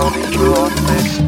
coming through on this.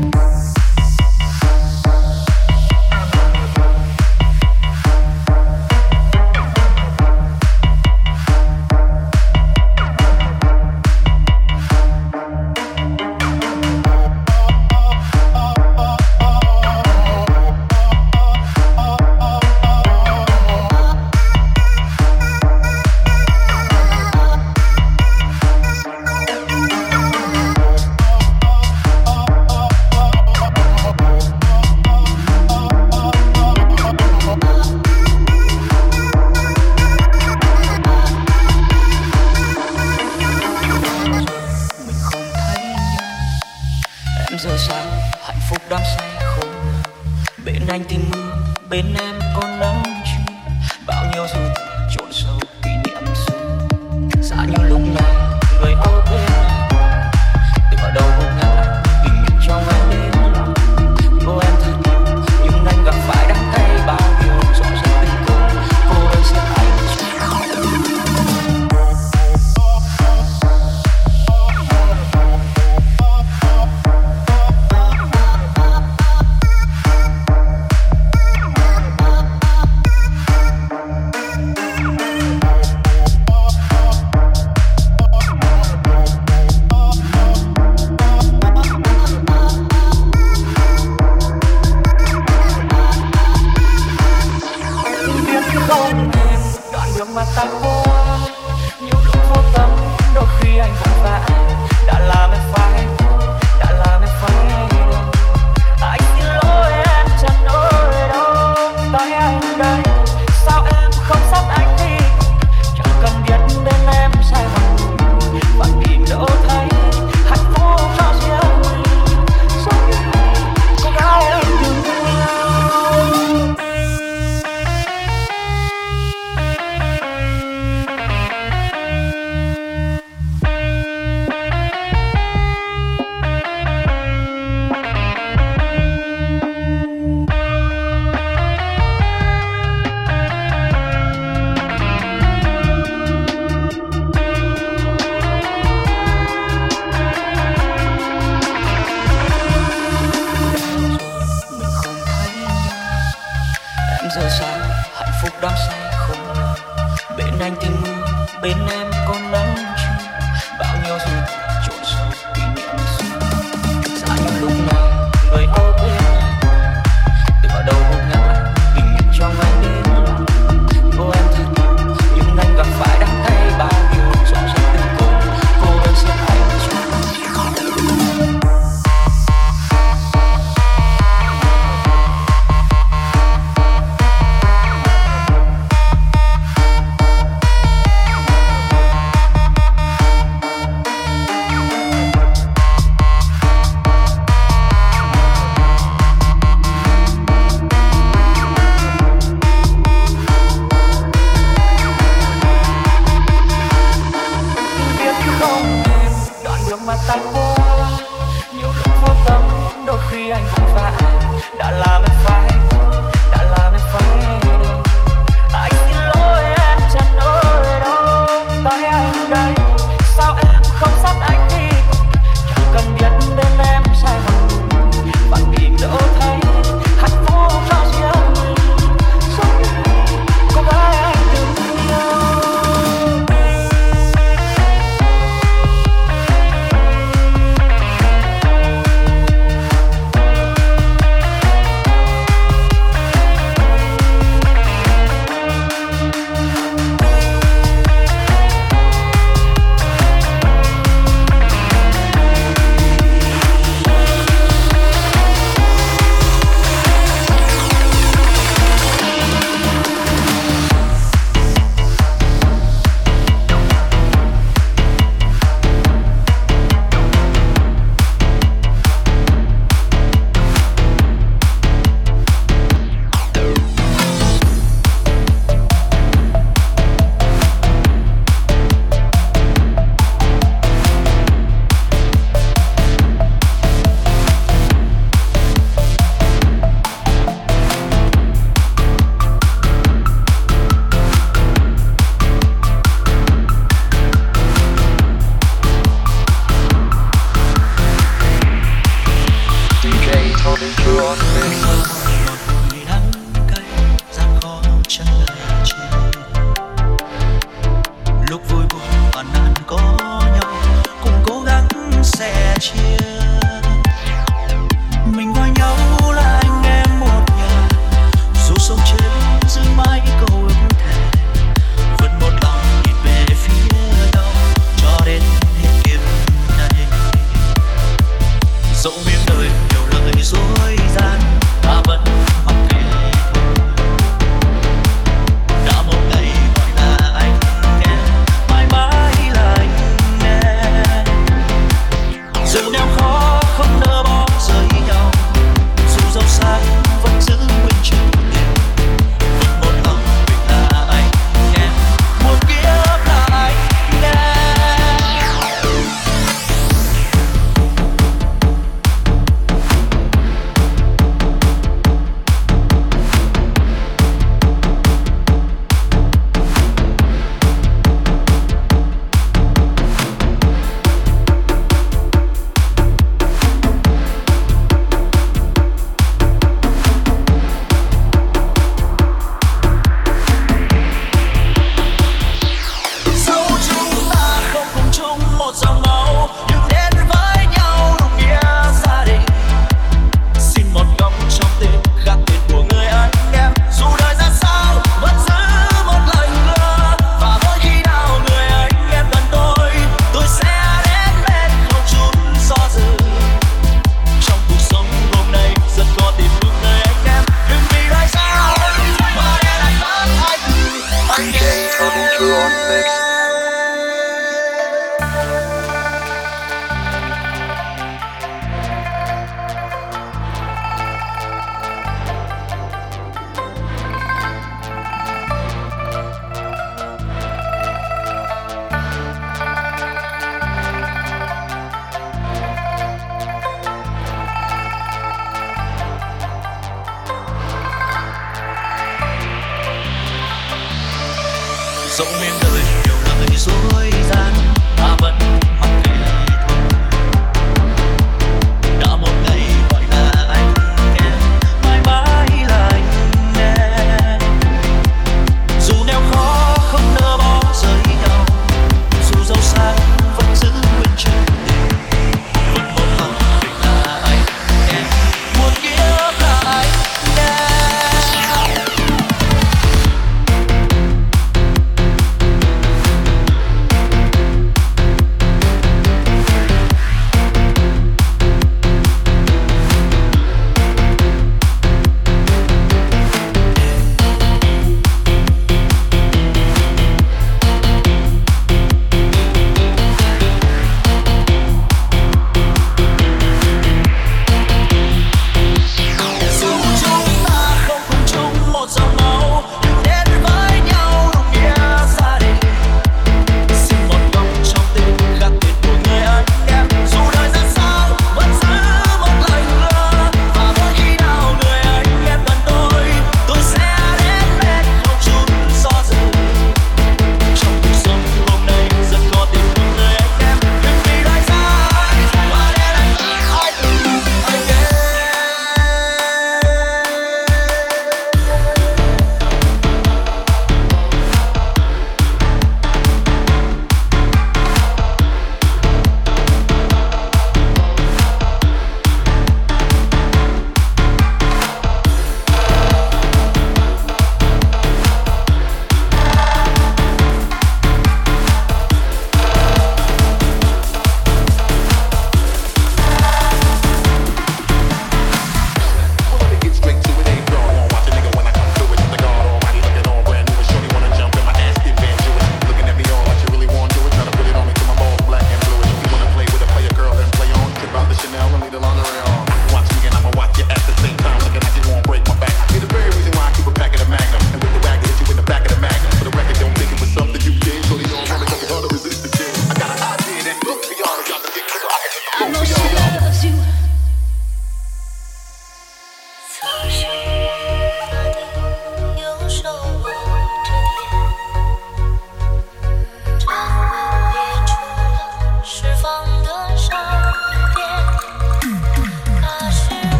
Dẫu miên đời nhiều lời dối gian ta vẫn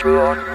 Patreon.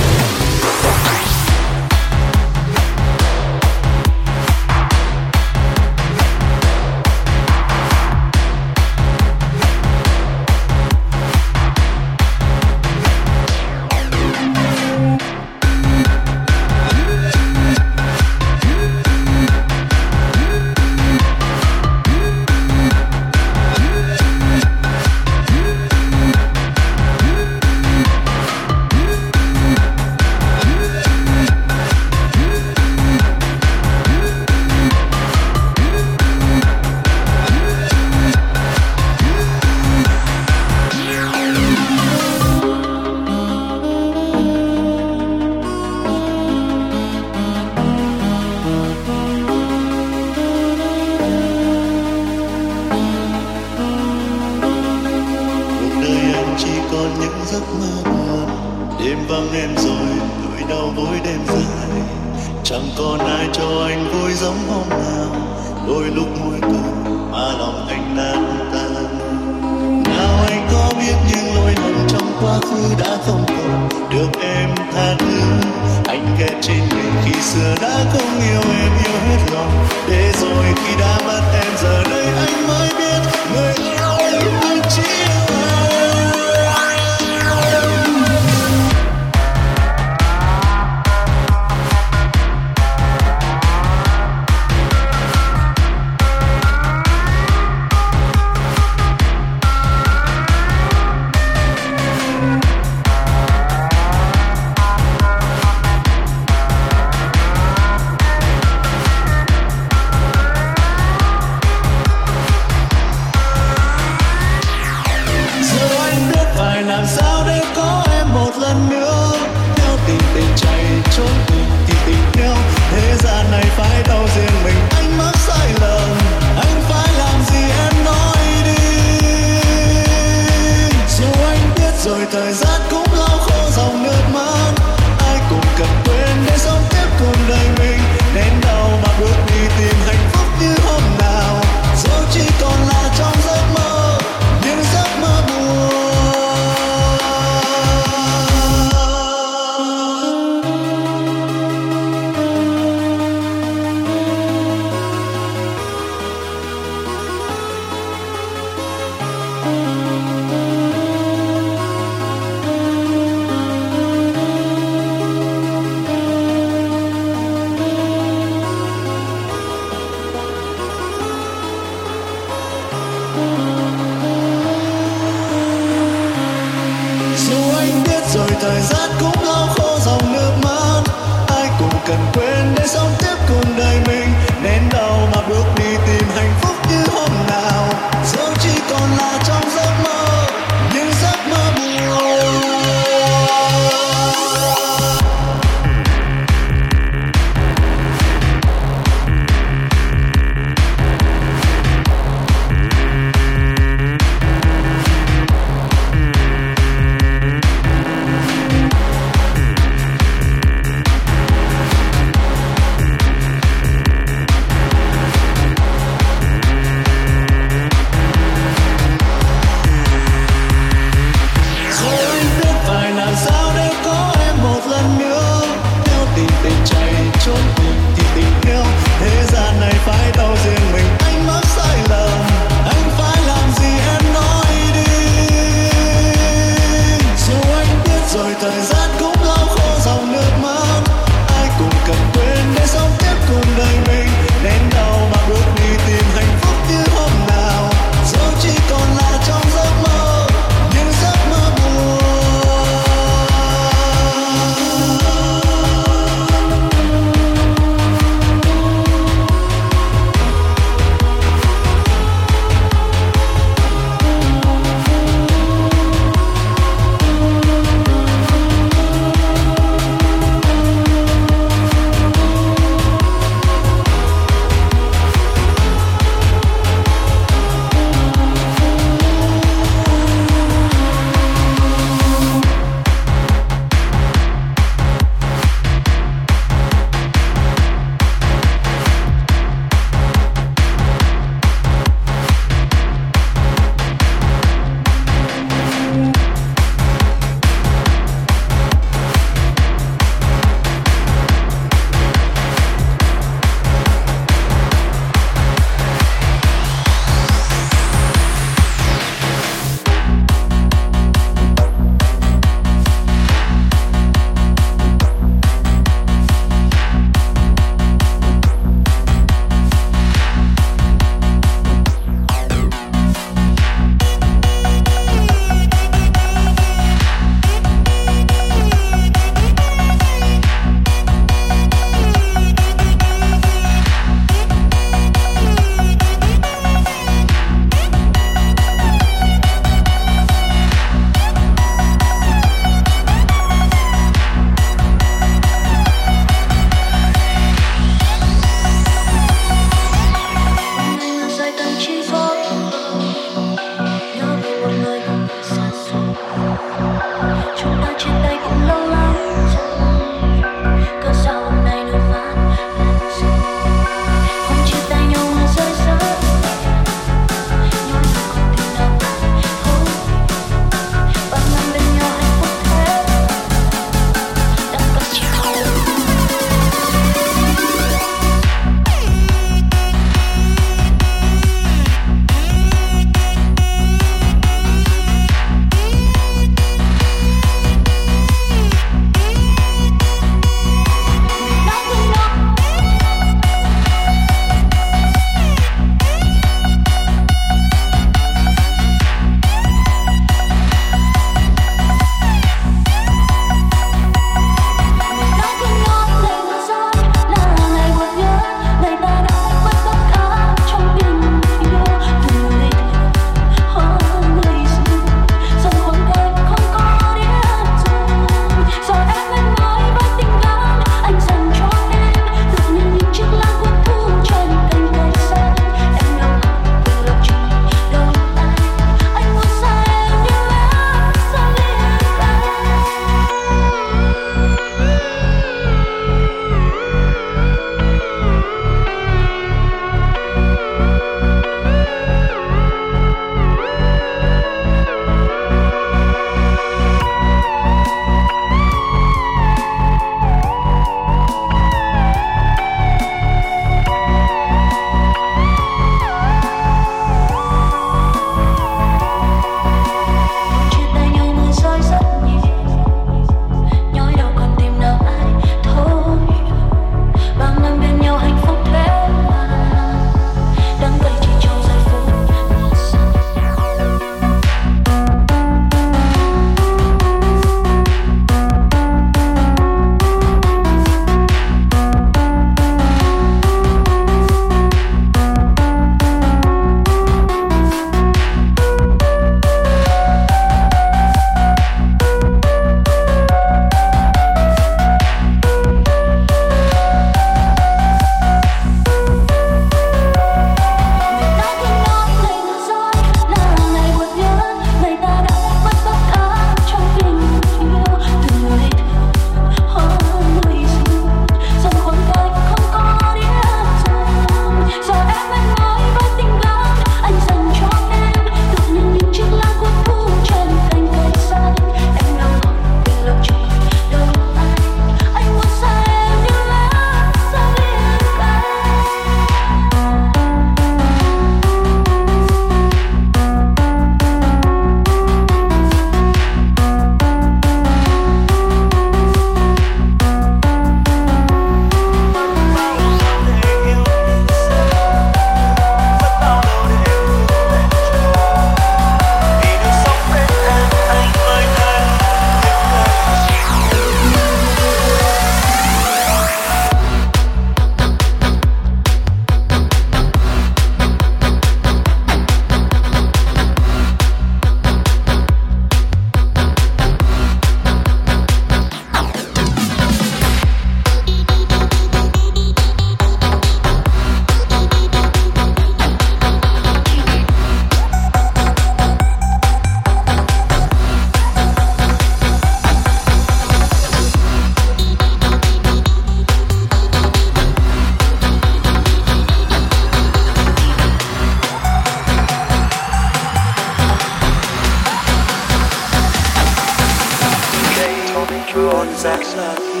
giác là khi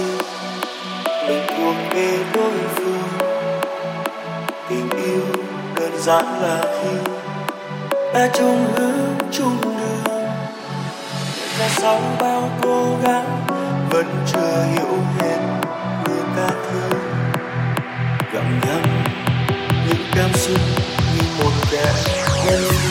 mình thuộc về đối phương. Tình yêu đơn giản là khi ta chung hướng, chung đường. Ra sau bao cố gắng vẫn chưa hiểu hết người ta thương. Gặm nhau những cảm xúc như một kẻ nhân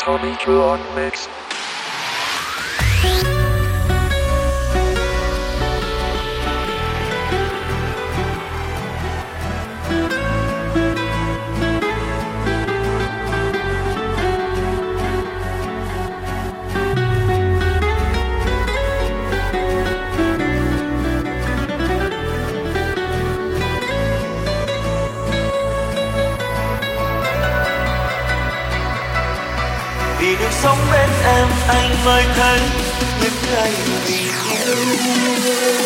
Tommy Drew mix. Sống bên em anh mới thấy những ngày mình yêu.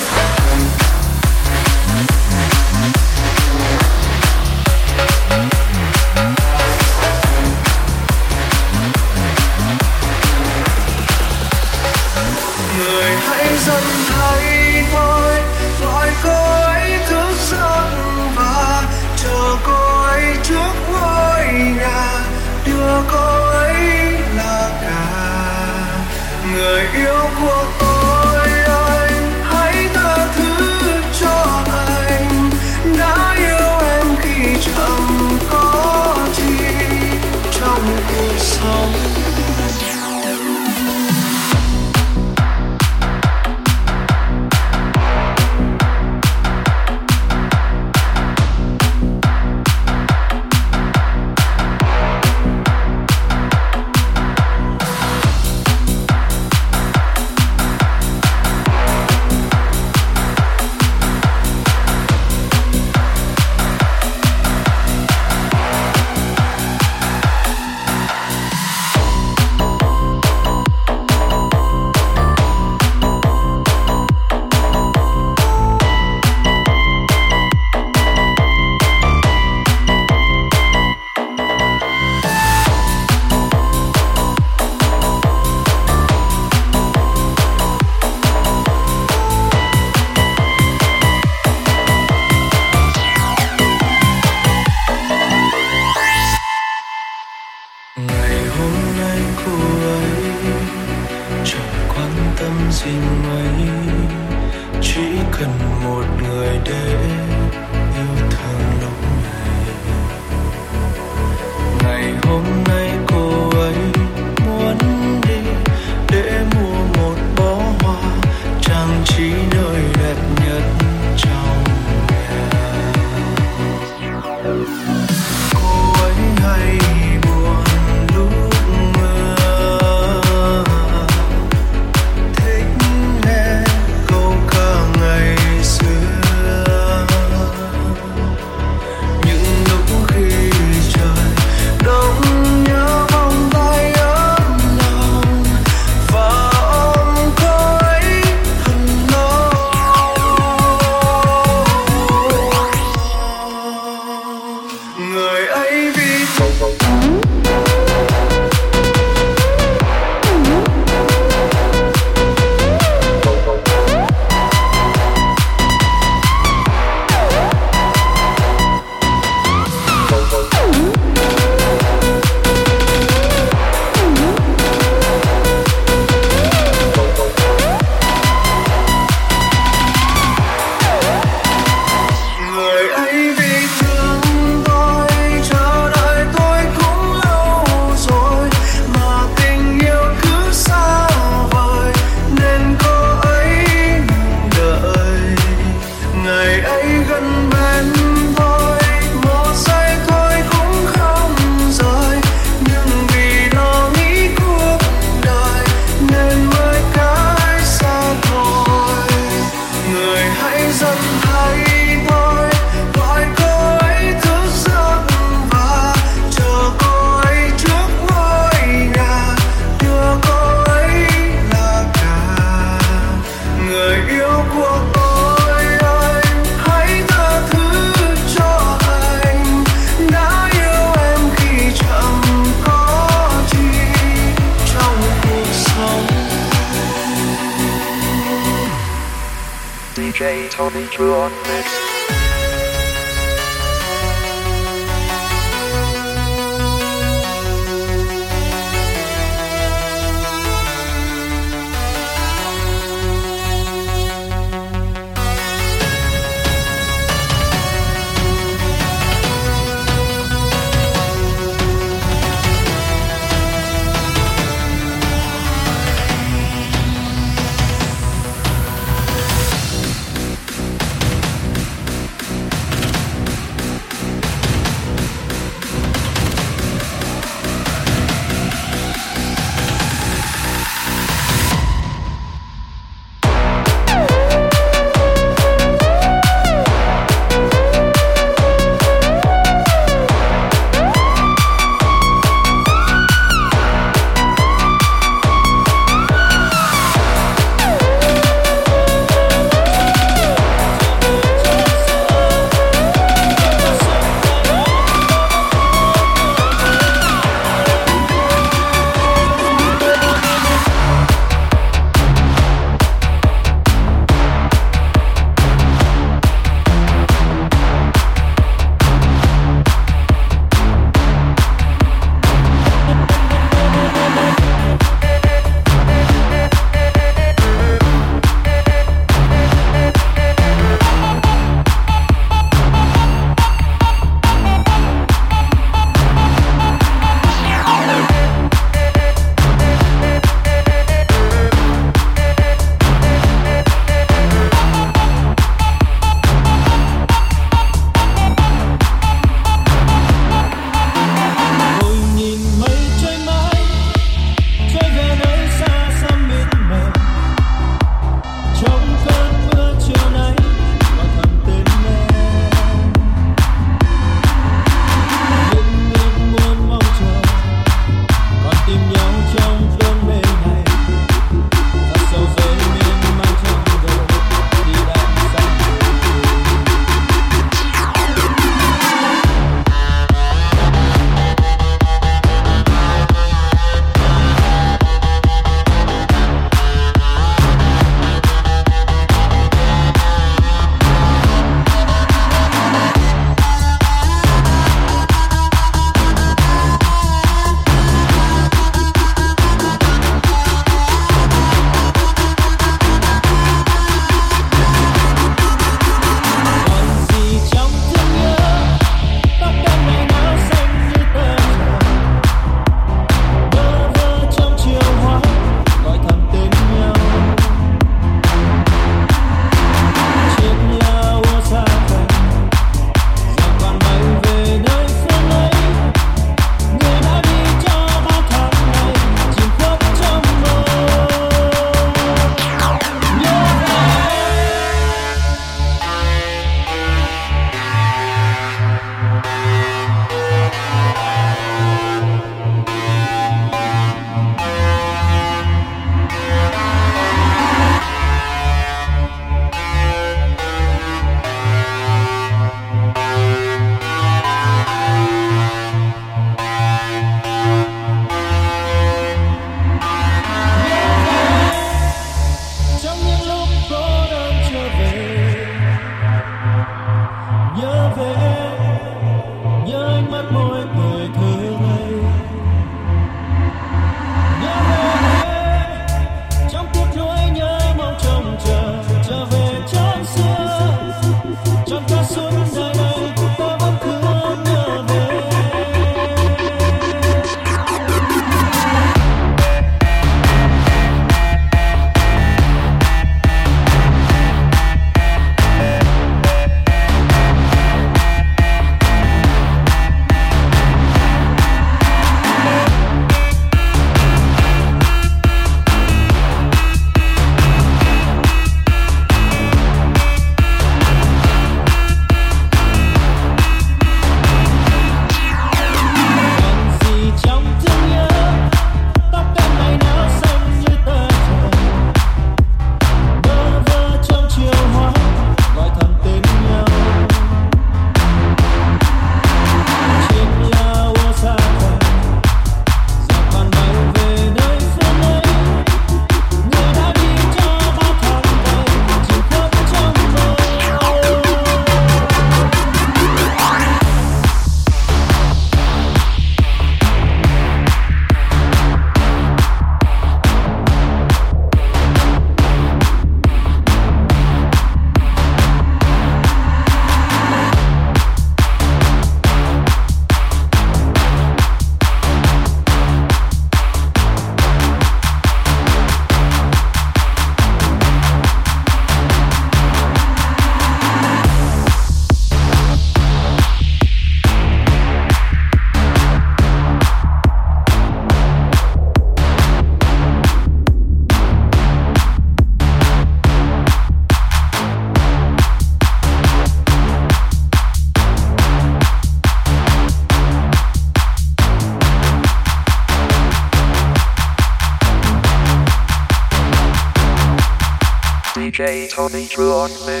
body through on me.